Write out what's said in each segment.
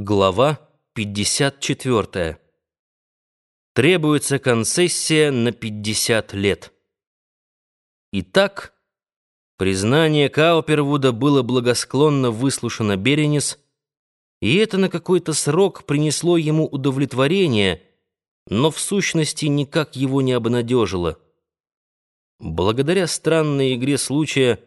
Глава 54. Требуется концессия на 50 лет. Итак, признание Каупервуда было благосклонно выслушано Беренис, и это на какой-то срок принесло ему удовлетворение, но в сущности никак его не обнадежило. Благодаря странной игре случая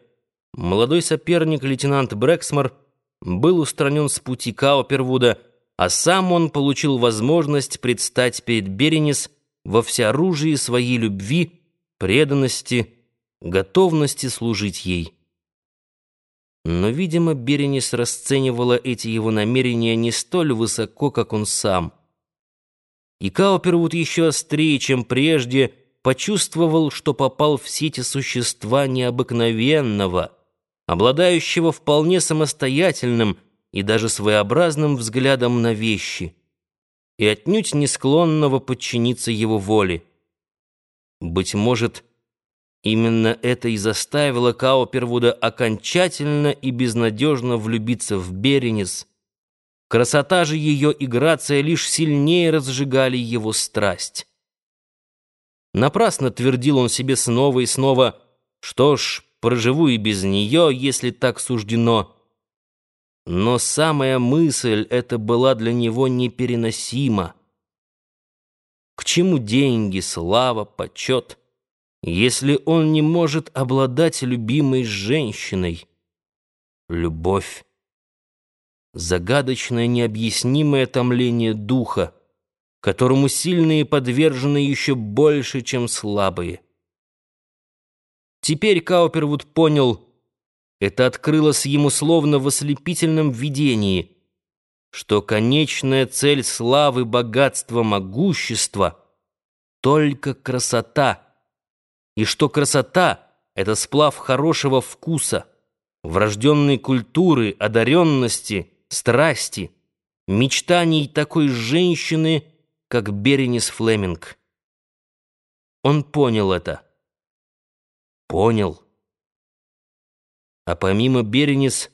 молодой соперник лейтенант Брэксмор был устранен с пути Каупервуда, а сам он получил возможность предстать перед Беренис во всеоружии своей любви, преданности, готовности служить ей. Но, видимо, Беренис расценивала эти его намерения не столь высоко, как он сам. И Каупервуд еще острее, чем прежде, почувствовал, что попал в сети существа необыкновенного — обладающего вполне самостоятельным и даже своеобразным взглядом на вещи, и отнюдь не склонного подчиниться его воле. Быть может, именно это и заставило Каупервуда окончательно и безнадежно влюбиться в Беренис. Красота же ее и грация лишь сильнее разжигали его страсть. Напрасно твердил он себе снова и снова, что ж, проживу и без нее, если так суждено. Но самая мысль эта была для него непереносима. К чему деньги, слава, почет, если он не может обладать любимой женщиной? Любовь. Загадочное необъяснимое томление духа, которому сильные подвержены еще больше, чем слабые. Теперь Каупервуд понял, это открылось ему словно в ослепительном видении, что конечная цель славы, богатства, могущества — только красота, и что красота — это сплав хорошего вкуса, врожденной культуры, одаренности, страсти, мечтаний такой женщины, как Беренис Флеминг. Он понял это понял. А помимо Беренис,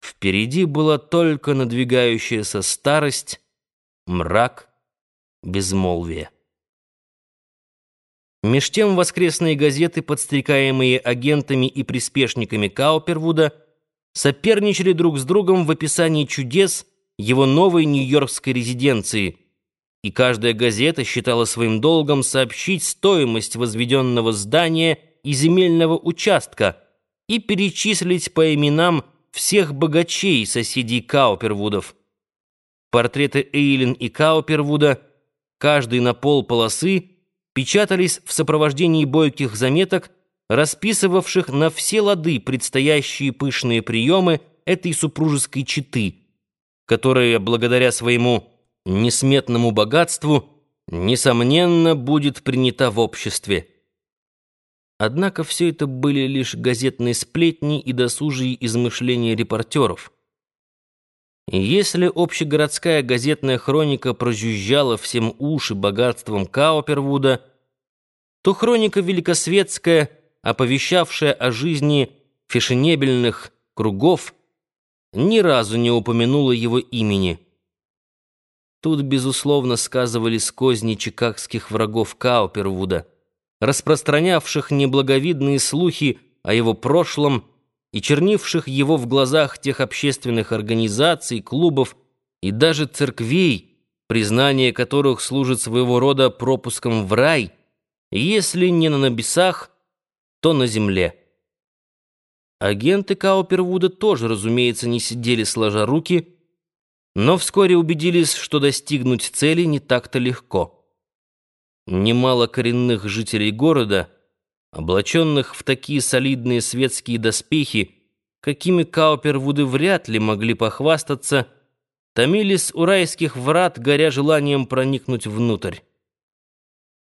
впереди была только надвигающаяся старость, мрак, безмолвие. Меж тем воскресные газеты, подстрекаемые агентами и приспешниками Каупервуда, соперничали друг с другом в описании чудес его новой нью-йоркской резиденции, и каждая газета считала своим долгом сообщить стоимость возведенного здания – и земельного участка и перечислить по именам всех богачей соседей Каупервудов. Портреты Эйлин и Каупервуда, каждый на пол полосы, печатались в сопровождении бойких заметок, расписывавших на все лады предстоящие пышные приемы этой супружеской четы, которая, благодаря своему несметному богатству, несомненно, будет принята в обществе. Однако все это были лишь газетные сплетни и досужие измышления репортеров. Если общегородская газетная хроника прожужжала всем уши богатством Каупервуда, то хроника великосветская, оповещавшая о жизни фешенебельных кругов, ни разу не упомянула его имени. Тут, безусловно, сказывались козни чикагских врагов Каупервуда — распространявших неблаговидные слухи о его прошлом и чернивших его в глазах тех общественных организаций, клубов и даже церквей, признание которых служит своего рода пропуском в рай, если не на небесах, то на земле. Агенты Каупервуда тоже, разумеется, не сидели сложа руки, но вскоре убедились, что достигнуть цели не так-то легко. Немало коренных жителей города, облаченных в такие солидные светские доспехи, какими Каупервуды вряд ли могли похвастаться, томились у райских врат, горя желанием проникнуть внутрь.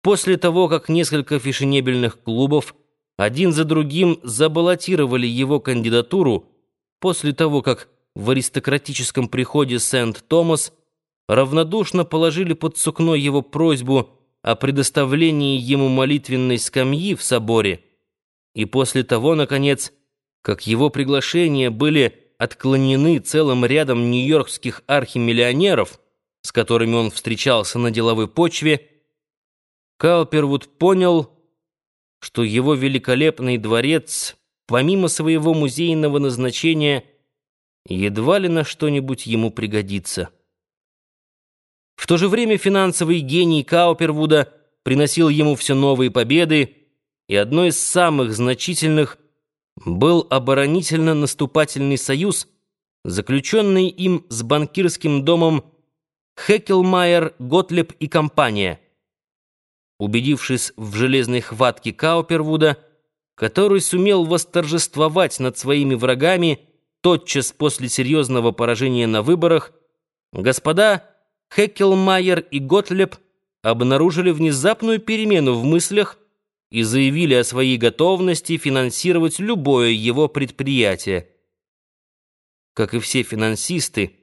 После того, как несколько фешенебельных клубов один за другим забаллотировали его кандидатуру, после того, как в аристократическом приходе Сент-Томас равнодушно положили под сукно его просьбу о предоставлении ему молитвенной скамьи в соборе, и после того, наконец, как его приглашения были отклонены целым рядом нью-йоркских архимиллионеров, с которыми он встречался на деловой почве, Каупервуд понял, что его великолепный дворец, помимо своего музейного назначения, едва ли на что-нибудь ему пригодится. В то же время финансовый гений Каупервуда приносил ему все новые победы, и одной из самых значительных был оборонительно-наступательный союз, заключенный им с банкирским домом Хекелмайер, Готлеб и компания. Убедившись в железной хватке Каупервуда, который сумел восторжествовать над своими врагами тотчас после серьезного поражения на выборах, господа Хекелмайер и Готлеб обнаружили внезапную перемену в мыслях и заявили о своей готовности финансировать любое его предприятие. Как и все финансисты,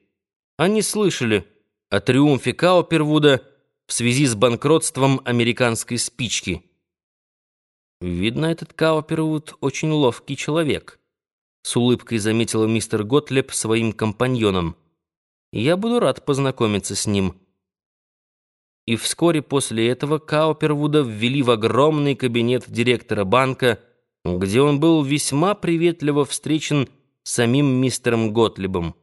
они слышали о триумфе Каупервуда в связи с банкротством американской спички. «Видно, этот Каупервуд очень ловкий человек», — с улыбкой заметил мистер Готлеб своим компаньонам. «Я буду рад познакомиться с ним» и вскоре после этого Каупервуда ввели в огромный кабинет директора банка, где он был весьма приветливо встречен самим мистером Готлибом.